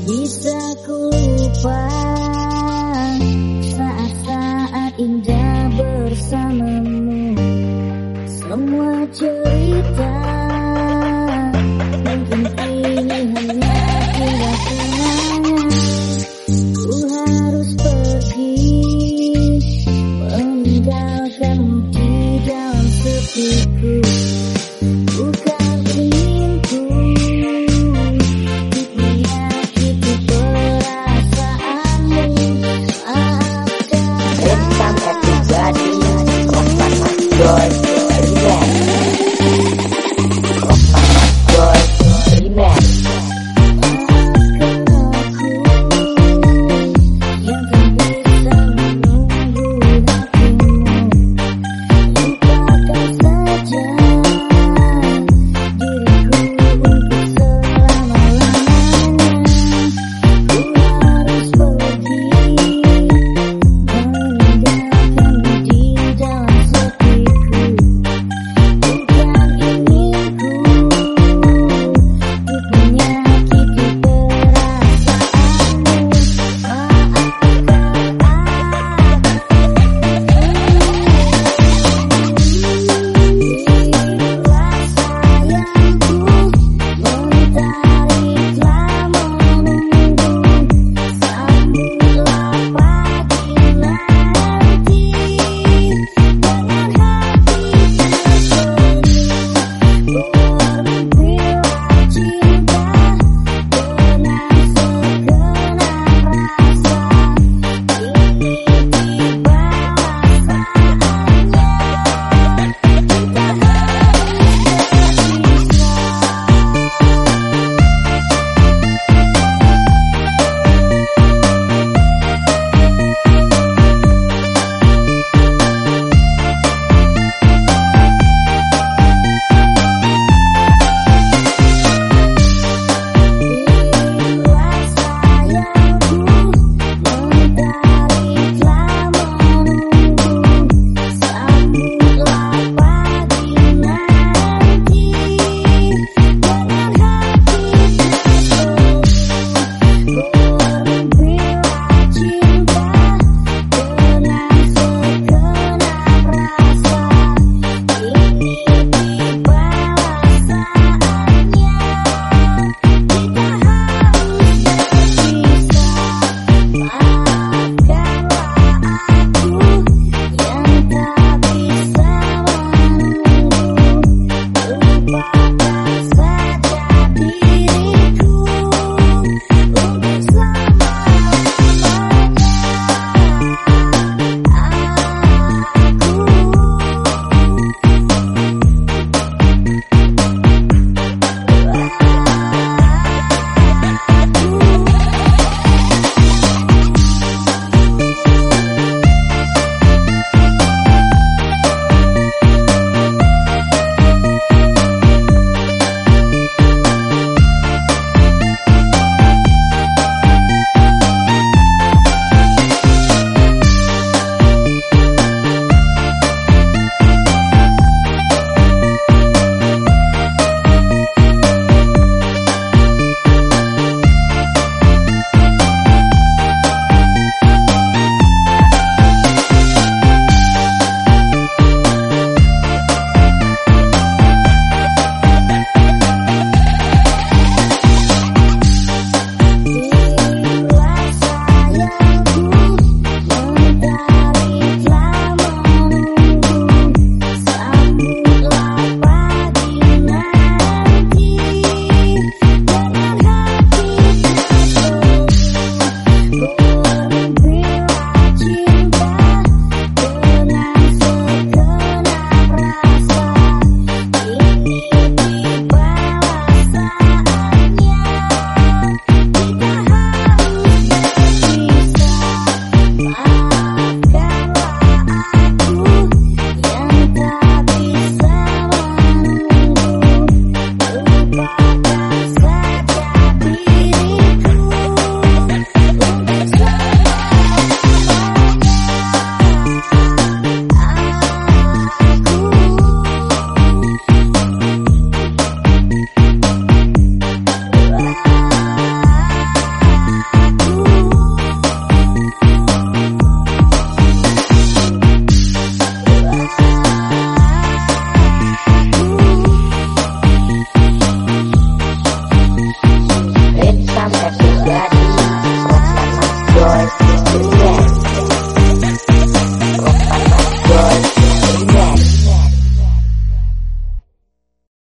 bisa ku lupa saat-saat indah bersamamu. Semua cerita good.